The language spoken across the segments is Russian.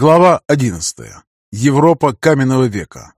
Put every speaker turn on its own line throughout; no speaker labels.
Глава 11. Европа каменного века.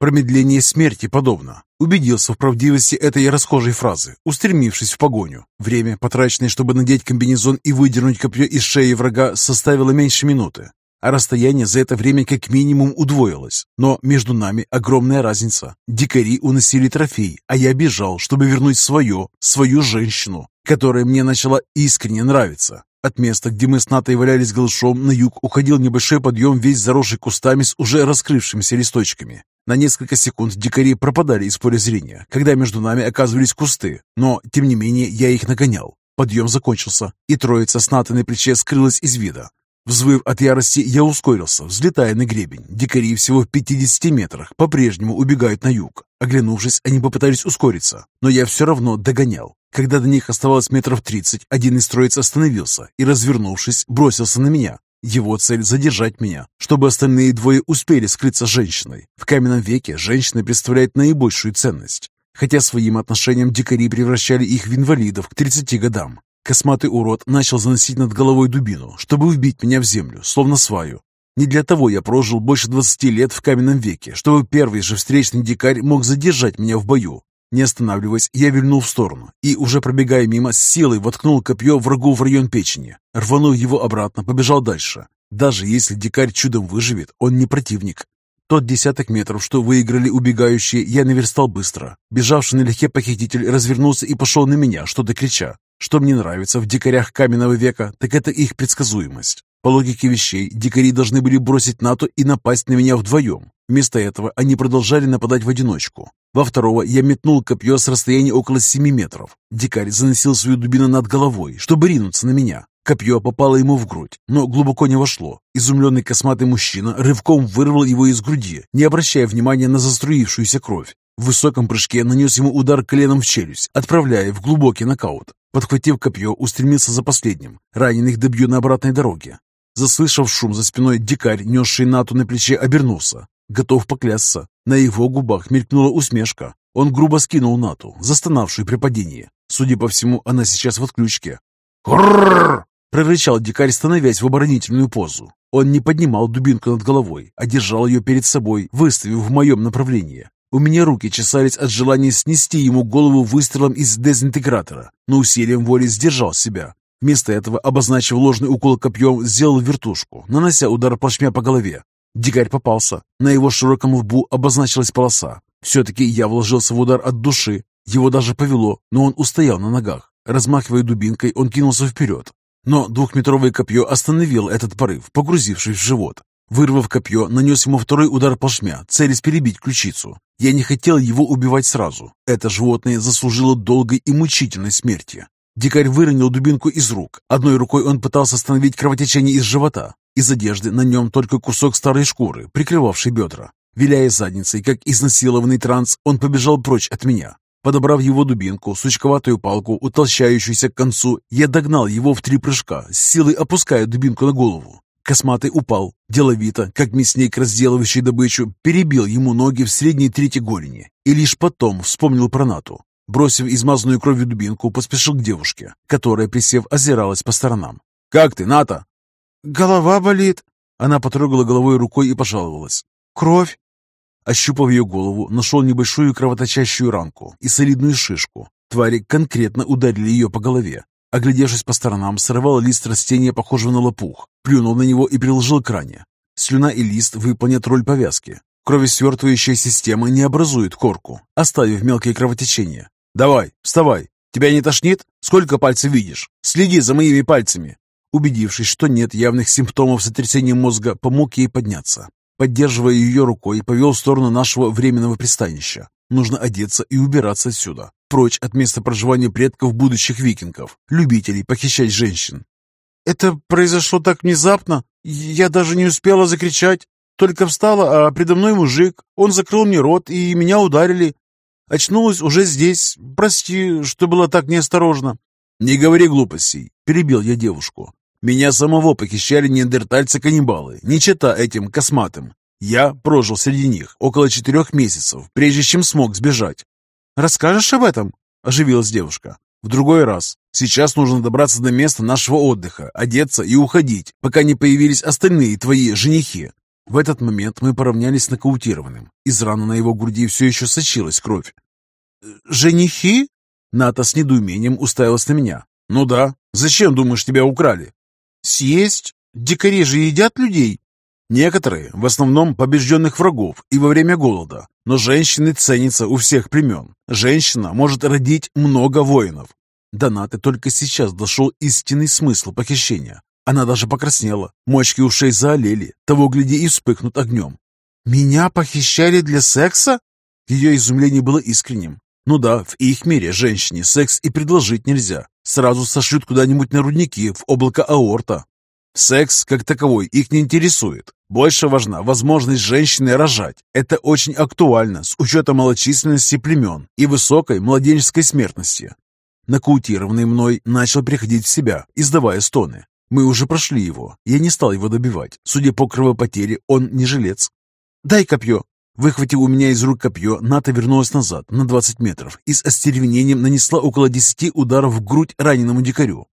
Промедление смерти подобно. Убедился в правдивости этой расхожей фразы, устремившись в погоню. Время, потраченное, чтобы надеть комбинезон и выдернуть копье из шеи врага, составило меньше минуты. А расстояние за это время как минимум удвоилось. Но между нами огромная разница. Дикари уносили трофей, а я бежал, чтобы вернуть свое, свою женщину, которая мне начала искренне нравиться. От места, где мы с Натой валялись голышом, на юг уходил небольшой подъем, весь заросший кустами с уже раскрывшимися листочками. На несколько секунд дикари пропадали из поля зрения, когда между нами оказывались кусты, но, тем не менее, я их нагонял. Подъем закончился, и троица с Натой на плече скрылась из вида. Взвыв от ярости, я ускорился, взлетая на гребень. Дикари всего в 50 метрах по-прежнему убегают на юг. Оглянувшись, они попытались ускориться, но я все равно догонял. Когда до них оставалось метров тридцать, один из троиц остановился и, развернувшись, бросился на меня. Его цель — задержать меня, чтобы остальные двое успели скрыться с женщиной. В каменном веке женщина представляет наибольшую ценность. Хотя своим отношением дикари превращали их в инвалидов к 30 годам. Косматый урод начал заносить над головой дубину, чтобы вбить меня в землю, словно сваю. Не для того я прожил больше 20 лет в каменном веке, чтобы первый же встречный дикарь мог задержать меня в бою. Не останавливаясь, я вильнул в сторону и, уже пробегая мимо, с силой воткнул копье врагу в район печени. Рванув его обратно, побежал дальше. Даже если дикарь чудом выживет, он не противник. Тот десяток метров, что выиграли убегающие, я наверстал быстро. Бежавший налегке похититель развернулся и пошел на меня, что-то крича. Что мне нравится в дикарях каменного века, так это их предсказуемость. По логике вещей, дикари должны были бросить НАТО и напасть на меня вдвоем. Вместо этого они продолжали нападать в одиночку. Во второго я метнул копье с расстояния около семи метров. Дикарь заносил свою дубину над головой, чтобы ринуться на меня. Копье попало ему в грудь, но глубоко не вошло. Изумленный косматый мужчина рывком вырвал его из груди, не обращая внимания на заструившуюся кровь. В высоком прыжке нанес ему удар коленом в челюсть, отправляя в глубокий нокаут. Подхватив копье, устремился за последним. Раненых добью на обратной дороге. Заслышав шум за спиной, дикарь, несший Нату на плече, обернулся. Готов поклясться. На его губах мелькнула усмешка. Он грубо скинул Нату, застонавшую при падении. Судя по всему, она сейчас в отключке. «Рррррр!» — прорычал дикарь, становясь в оборонительную позу. Он не поднимал дубинку над головой, а держал ее перед собой, выставив в моем направлении. У меня руки чесались от желания снести ему голову выстрелом из дезинтегратора, но усилием воли сдержал себя. Вместо этого, обозначив ложный укол копьем, сделал вертушку, нанося удар плашмя по голове. Дикарь попался. На его широком лбу обозначилась полоса. Все-таки я вложился в удар от души. Его даже повело, но он устоял на ногах. Размахивая дубинкой, он кинулся вперед. Но двухметровое копье остановило этот порыв, погрузившись в живот. Вырвав копье, нанес ему второй удар плашмя, целясь перебить ключицу. Я не хотел его убивать сразу. Это животное заслужило долгой и мучительной смерти. Дикарь выронил дубинку из рук. Одной рукой он пытался остановить кровотечение из живота. Из одежды на нем только кусок старой шкуры, прикрывавший бедра. Виляя задницей, как изнасилованный транс, он побежал прочь от меня. Подобрав его дубинку, сучковатую палку, утолщающуюся к концу, я догнал его в три прыжка, с силой опуская дубинку на голову. Косматый упал. Деловито, как мясник, разделывающий добычу, перебил ему ноги в средней трети голени и лишь потом вспомнил про Нату. Бросив измазанную кровью дубинку, поспешил к девушке, которая, присев, озиралась по сторонам. «Как ты, Ната?»
«Голова болит».
Она потрогала головой рукой и пожаловалась.
«Кровь».
Ощупав ее голову, нашел небольшую кровоточащую ранку и солидную шишку. Твари конкретно ударили ее по голове. Оглядевшись по сторонам, сорвал лист растения, похожего на лопух, плюнул на него и приложил к ране. Слюна и лист выполнят роль повязки. Кровесвертывающая система не образует корку, оставив мелкие кровотечения. «Давай, вставай! Тебя не тошнит? Сколько пальцев видишь? Следи за моими пальцами!» Убедившись, что нет явных симптомов сотрясения мозга, помог ей подняться. Поддерживая ее рукой, повел в сторону нашего временного пристанища. Нужно одеться и убираться отсюда, прочь от места проживания предков будущих викингов, любителей похищать женщин.
«Это произошло так внезапно, я даже не успела закричать. Только встала, а предо мной мужик. Он закрыл мне рот, и меня ударили. Очнулась уже здесь. Прости, что было так неосторожно».
«Не говори глупостей», — перебил я девушку. Меня самого похищали неандертальцы-каннибалы, не чета этим косматым. Я прожил среди них около четырех месяцев, прежде чем смог сбежать.
«Расскажешь об этом?» – оживилась девушка.
«В другой раз. Сейчас нужно добраться до места нашего отдыха, одеться и уходить, пока не появились остальные твои женихи». В этот момент мы поравнялись с нокаутированным. Из раны на его груди все еще сочилась кровь.
«Женихи?»
Ната с недоумением уставилась на меня. «Ну да. Зачем, думаешь, тебя украли?»
«Съесть? Дикари же едят людей?»
Некоторые, в основном побежденных врагов и во время голода. Но женщины ценятся у всех племен. Женщина может родить много воинов. До Наты только сейчас дошел истинный смысл похищения. Она даже покраснела, мочки ушей заолели, того гляди и вспыхнут огнем.
«Меня похищали для секса?»
Ее изумление было искренним. Ну да, в их мире женщине секс и предложить нельзя. Сразу сошлют куда-нибудь на рудники в облако аорта. Секс, как таковой, их не интересует. Больше важна возможность женщины рожать. Это очень актуально с учетом малочисленности племен и высокой младенческой смертности. Нокаутированный мной начал приходить в себя, издавая стоны. Мы уже прошли его. Я не стал его добивать. Судя по кровопотере, он не жилец.
«Дай копье!»
Выхватив у меня из рук копье, Ната вернулась назад на 20 метров и с остервенением нанесла около 10 ударов в грудь раненому дикарю.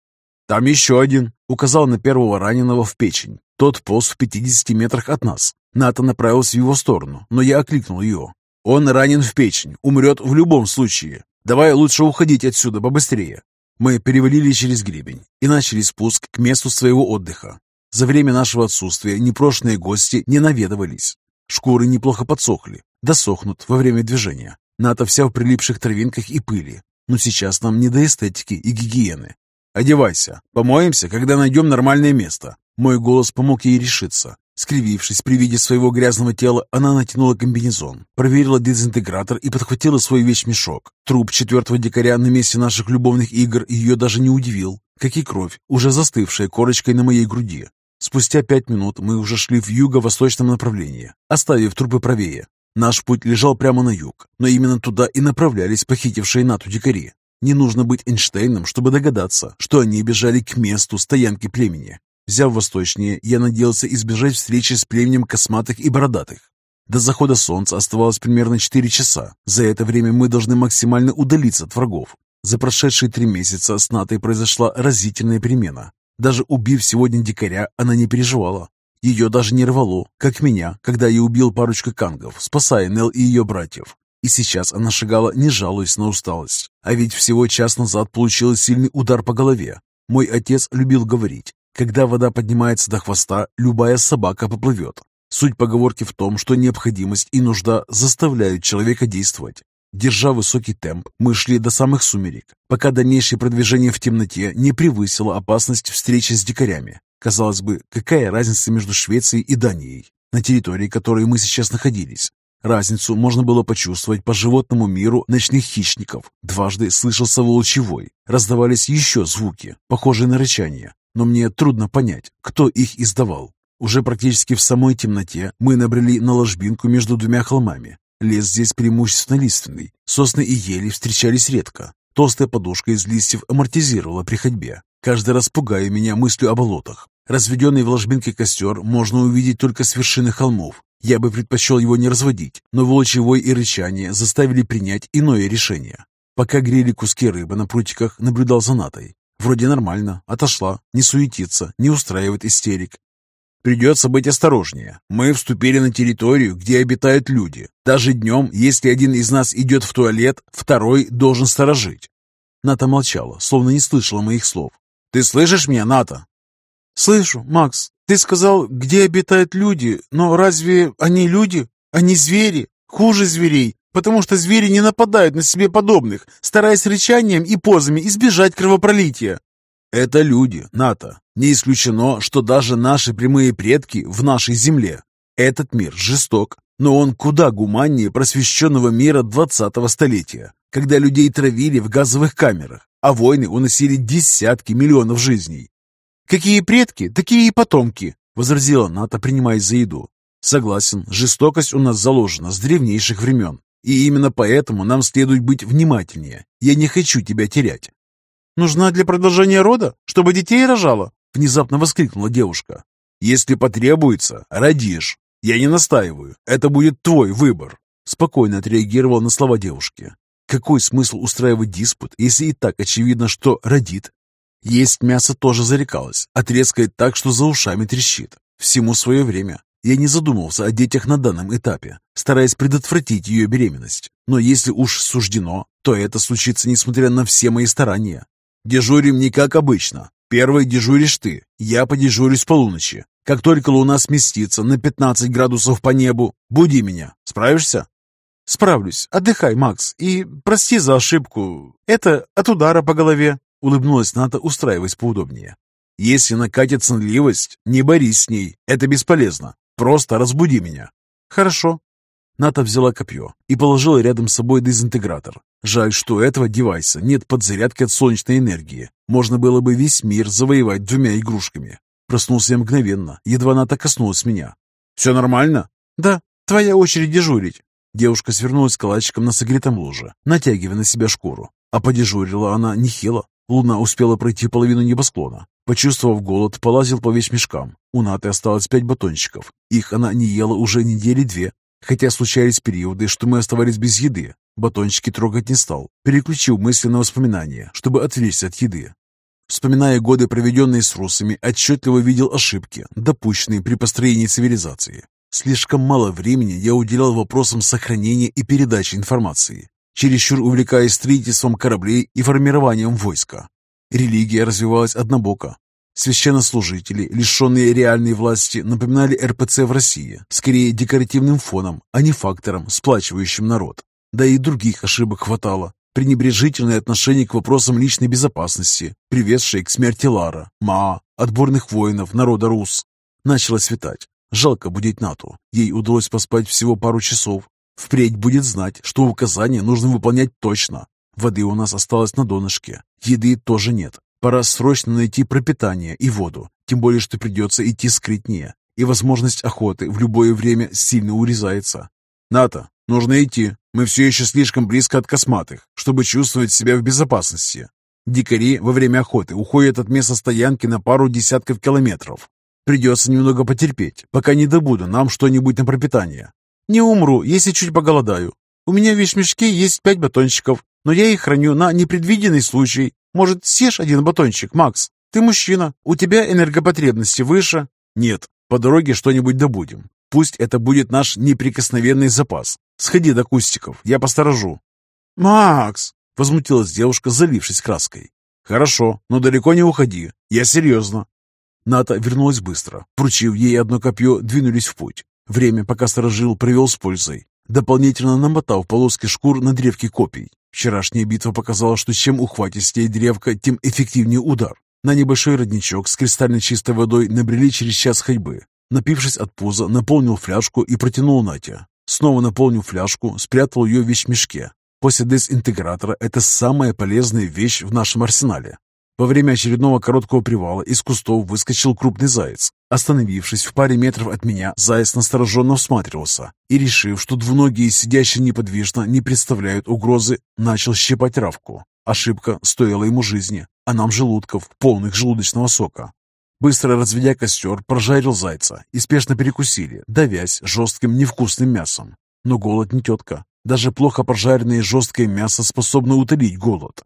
«Там еще один», — указал на первого раненого в печень. Тот полз в 50 метрах от нас. Ната направился в его сторону, но я окликнул ее. «Он ранен в печень, умрет в любом случае. Давай лучше уходить отсюда побыстрее». Мы перевалили через гребень и начали спуск к месту своего отдыха. За время нашего отсутствия непрошенные гости не наведывались. Шкуры неплохо подсохли, досохнут во время движения. Ната вся в прилипших травинках и пыли. Но сейчас нам не до эстетики и гигиены. «Одевайся. Помоемся, когда найдем нормальное место». Мой голос помог ей решиться. Скривившись при виде своего грязного тела, она натянула комбинезон, проверила дезинтегратор и подхватила свой вещмешок. Труп четвертого дикаря на месте наших любовных игр ее даже не удивил, как и кровь, уже застывшая корочкой на моей груди. Спустя пять минут мы уже шли в юго-восточном направлении, оставив трупы правее. Наш путь лежал прямо на юг, но именно туда и направлялись похитившие Нату дикари. Не нужно быть Эйнштейном, чтобы догадаться, что они бежали к месту стоянки племени. Взяв восточнее, я надеялся избежать встречи с племенем косматых и бородатых. До захода солнца оставалось примерно 4 часа. За это время мы должны максимально удалиться от врагов. За прошедшие три месяца с Натой произошла разительная перемена. Даже убив сегодня дикаря, она не переживала. Ее даже не рвало, как меня, когда я убил парочку кангов, спасая Нел и ее братьев. И сейчас она шагала, не жалуясь на усталость. А ведь всего час назад получила сильный удар по голове. Мой отец любил говорить, когда вода поднимается до хвоста, любая собака поплывет. Суть поговорки в том, что необходимость и нужда заставляют человека действовать. Держа высокий темп, мы шли до самых сумерек, пока дальнейшее продвижение в темноте не превысило опасность встречи с дикарями. Казалось бы, какая разница между Швецией и Данией, на территории которой мы сейчас находились? Разницу можно было почувствовать по животному миру ночных хищников. Дважды слышался волчевой. Раздавались еще звуки, похожие на рычание. Но мне трудно понять, кто их издавал. Уже практически в самой темноте мы набрели на ложбинку между двумя холмами. Лес здесь преимущественно лиственный. Сосны и ели встречались редко. Толстая подушка из листьев амортизировала при ходьбе, каждый раз пугая меня мыслью о болотах. Разведенный в ложбинке костер можно увидеть только с вершины холмов, я бы предпочел его не разводить, но волчье и рычание заставили принять иное решение. Пока грели куски рыбы на прутиках, наблюдал за Натой. Вроде нормально, отошла, не суетится, не устраивает истерик. Придется быть осторожнее. Мы вступили на территорию, где обитают люди. Даже днем, если один из нас идет в туалет, второй должен сторожить. Ната молчала, словно не слышала моих слов. «Ты слышишь меня, Ната?»
«Слышу, Макс. Ты сказал, где обитают люди, но разве они люди? Они звери? Хуже зверей, потому что звери не нападают на себе подобных, стараясь рычанием и позами избежать кровопролития».
«Это люди, Ната. Не исключено, что даже наши прямые предки в нашей земле. Этот мир жесток, но он куда гуманнее просвещенного мира 20-го столетия, когда людей травили в газовых камерах, а войны уносили десятки миллионов жизней.
«Какие предки, такие и потомки», — возразила Ната, принимаясь за еду.
«Согласен, жестокость у нас заложена с древнейших времен, и именно поэтому нам следует быть внимательнее. Я не хочу тебя терять».
«Нужна для продолжения рода, чтобы детей рожала?» — внезапно воскликнула девушка.
«Если потребуется, родишь. Я не настаиваю. Это будет твой выбор», — спокойно отреагировал на слова девушки. Какой смысл устраивать диспут, если и так очевидно, что родит? Есть мясо тоже зарекалось, отрезкает так, что за ушами трещит. Всему свое время. Я не задумывался о детях на данном этапе, стараясь предотвратить ее беременность. Но если уж суждено, то это случится несмотря на все мои старания. Дежурим не как обычно. Первый дежуришь ты, я подежурю с полуночи. Как только луна сместится на 15 градусов по небу, буди меня. Справишься?
Справлюсь. Отдыхай, Макс. И прости за ошибку. Это от удара по голове. Улыбнулась Ната, устраиваясь поудобнее.
Если накатит сонливость, не борись с ней. Это бесполезно. Просто разбуди меня.
Хорошо.
Ната взяла копье и положила рядом с собой дезинтегратор. Жаль, что у этого девайса нет подзарядки от солнечной энергии. Можно было бы весь мир завоевать двумя игрушками. Проснулся я мгновенно, едва Ната коснулась меня. «Все нормально?»
«Да, твоя очередь дежурить».
Девушка свернулась калачиком на согретом ложе, натягивая на себя шкуру. А подежурила она нехило. Луна успела пройти половину небосклона. Почувствовав голод, полазил по вещмешкам. У Наты осталось пять батончиков. Их она не ела уже недели две, хотя случались периоды, что мы оставались без еды. Батончики трогать не стал, переключил мысли на воспоминания, чтобы отвлечься от еды. Вспоминая годы, проведенные с русами, отчетливо видел ошибки, допущенные при построении цивилизации. Слишком мало времени я уделял вопросам сохранения и передачи информации, чересчур увлекаясь строительством кораблей и формированием войска. Религия развивалась однобоко. Священнослужители, лишенные реальной власти, напоминали РПЦ в России, скорее декоративным фоном, а не фактором, сплачивающим народ. Да и других ошибок хватало. Пренебрежительное отношение к вопросам личной безопасности, приведшее к смерти Лара, Маа, отборных воинов народа Рус. Начало светать. Жалко будить Нату. Ей удалось поспать всего пару часов. Впредь будет знать, что указания нужно выполнять точно. Воды у нас осталось на донышке. Еды тоже нет. Пора срочно найти пропитание и воду, тем более, что придется идти скрытнее, и возможность охоты в любое время сильно урезается. «Ната, нужно идти. Мы все еще слишком близко от косматых, чтобы чувствовать себя в безопасности. Дикари во время охоты уходят от места стоянки на пару десятков километров. Придется немного потерпеть, пока не добуду нам что-нибудь на пропитание.
Не умру, если чуть поголодаю. У меня в вещмешке есть пять батончиков, но я их храню на непредвиденный случай. Может, съешь один батончик, Макс? Ты мужчина, у тебя энергопотребности выше.
Нет, по дороге что-нибудь добудем. Пусть это будет наш неприкосновенный запас. Сходи до кустиков, я посторожу.
Макс!
Возмутилась девушка, залившись краской. Хорошо, но далеко не уходи. Я серьезно. Ната вернулась быстро. Вручив ей одно копье, двинулись в путь. Время, пока сторожил, провел с пользой. Дополнительно намотав полоски шкур на древки копий. Вчерашняя битва показала, что чем ухватистее древко, тем эффективнее удар. На небольшой родничок с кристально чистой водой набрели через час ходьбы. Напившись от пуза, наполнил фляжку и протянул Нате. Снова наполнил фляжку, спрятал ее в вещмешке. После дезинтегратора это самая полезная вещь в нашем арсенале. Во время очередного короткого привала из кустов выскочил крупный заяц. Остановившись в паре метров от меня, заяц настороженно всматривался и, решив, что двуногие, сидящие неподвижно, не представляют угрозы, начал щипать травку. Ошибка стоила ему жизни, а нам желудков, полных желудочного сока. Быстро разведя костер, прожарил зайца и спешно перекусили, давясь жестким невкусным мясом. Но голод не тетка. Даже плохо прожаренное жесткое мясо способно утолить голод.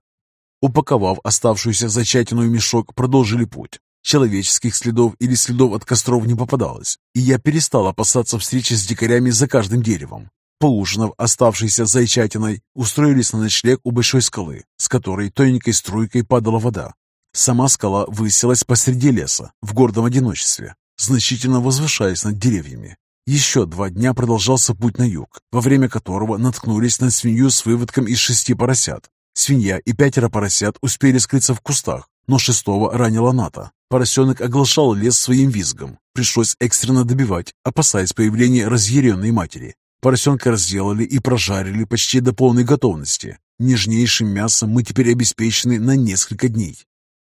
Упаковав оставшуюся зачатину мешок, продолжили путь. Человеческих следов или следов от костров не попадалось, и я перестал опасаться встречи с дикарями за каждым деревом. Поужинав оставшейся зайчатиной, устроились на ночлег у большой скалы, с которой тоненькой струйкой падала вода. Сама скала высилась посреди леса, в гордом одиночестве, значительно возвышаясь над деревьями. Еще два дня продолжался путь на юг, во время которого наткнулись на свинью с выводком из шести поросят, Свинья и пятеро поросят успели скрыться в кустах, но шестого ранила Ната. Поросенок оглашал лес своим визгом. Пришлось экстренно добивать, опасаясь появления разъяренной матери. Поросенка разделали и прожарили почти до полной готовности. Нежнейшим мясом мы теперь обеспечены на несколько дней.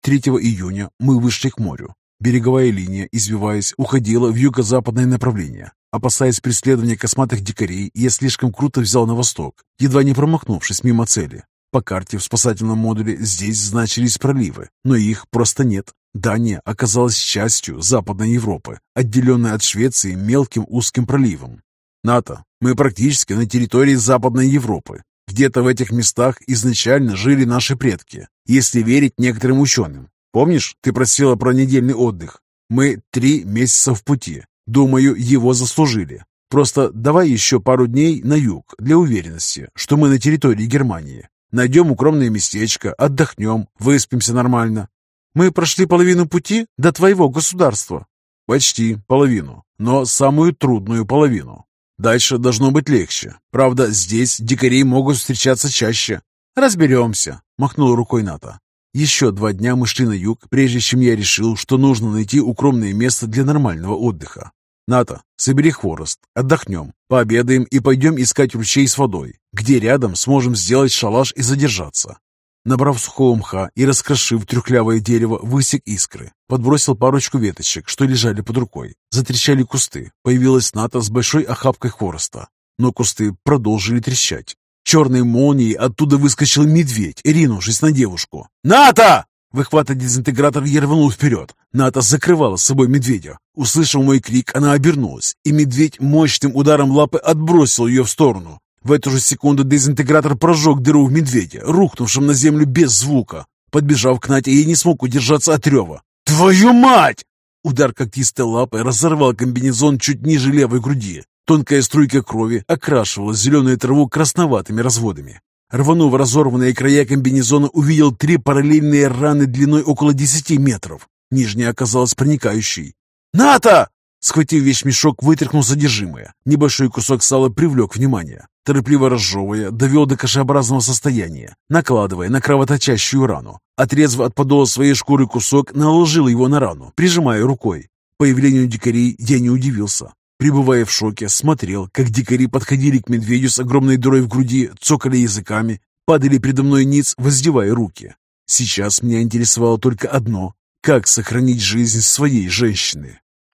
3 июня мы вышли к морю. Береговая линия, извиваясь, уходила в юго-западное направление. Опасаясь преследования косматых дикарей, я слишком круто взял на восток, едва не промахнувшись мимо цели. По карте в спасательном модуле здесь значились проливы, но их просто нет. Дания оказалась частью Западной Европы, отделенной от Швеции мелким узким проливом. НАТО, мы практически на территории Западной Европы. Где-то в этих местах изначально жили наши предки, если верить некоторым ученым. Помнишь, ты просила про недельный отдых? Мы три месяца в пути. Думаю, его заслужили. Просто давай еще пару дней на юг для уверенности, что мы на территории Германии. Найдем укромное местечко, отдохнем, выспимся нормально. Мы прошли половину пути до твоего государства. Почти половину, но самую трудную половину. Дальше должно быть легче. Правда, здесь дикари могут встречаться чаще. Разберемся, махнул рукой Ната. Еще два дня мы шли на юг, прежде чем я решил, что нужно найти укромное место для нормального отдыха. Ната, собери хворост, отдохнем, пообедаем и пойдем искать ручей с водой, где рядом сможем сделать шалаш и задержаться. Набрав сухого мха и раскрошив трюхлявое дерево, высек искры. Подбросил парочку веточек, что лежали под рукой. Затрещали кусты. Появилась Ната с большой охапкой хвороста. Но кусты продолжили трещать. Черной молнией оттуда выскочил медведь, ринувшись на девушку. «Ната!» Выхватывая дезинтегратор, я рванул вперед. Ната закрывала с собой медведя. Услышав мой крик, она обернулась, и медведь мощным ударом лапы отбросил ее в сторону. В эту же секунду дезинтегратор прожег дыру в медведя, рухнувшем на землю без звука. Подбежав к Нате, я не смог удержаться от рева. «Твою мать!» Удар когтистой лапой разорвал комбинезон чуть ниже левой груди. Тонкая струйка крови окрашивала зеленую траву красноватыми разводами. Рванув разорванные края комбинезона, увидел три параллельные раны длиной около десяти метров. Нижняя оказалась проникающей. «Ната!» Схватив вещмешок, вытряхнул содержимое. Небольшой кусок сала привлек внимание. Торопливо разжевывая, довел до кашеобразного состояния, накладывая на кровоточащую рану. Отрезав от подола своей шкуры кусок, наложил его на рану, прижимая рукой. Появлению дикарей я не удивился. Пребывая в шоке, смотрел, как дикари подходили к медведю с огромной дырой в груди, цокали языками, падали предо мной ниц, воздевая руки. Сейчас меня интересовало только одно — как сохранить жизнь своей женщины.